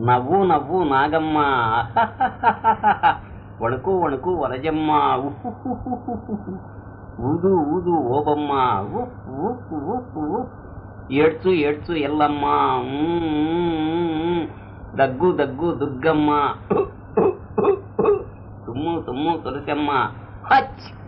నవ్వు నవ్వు నాగమ్మ. వణుకు వణుకు వరజమ్మ. ఊదు ఊదు ఓబమ్మ. ఏడ్చు ఏడ్చు ఎల్లమ్మ. దగ్గు దగ్గు దుర్గమ్మ. తుమ్ము తుమ్ము తులసమ్మ. హచ్!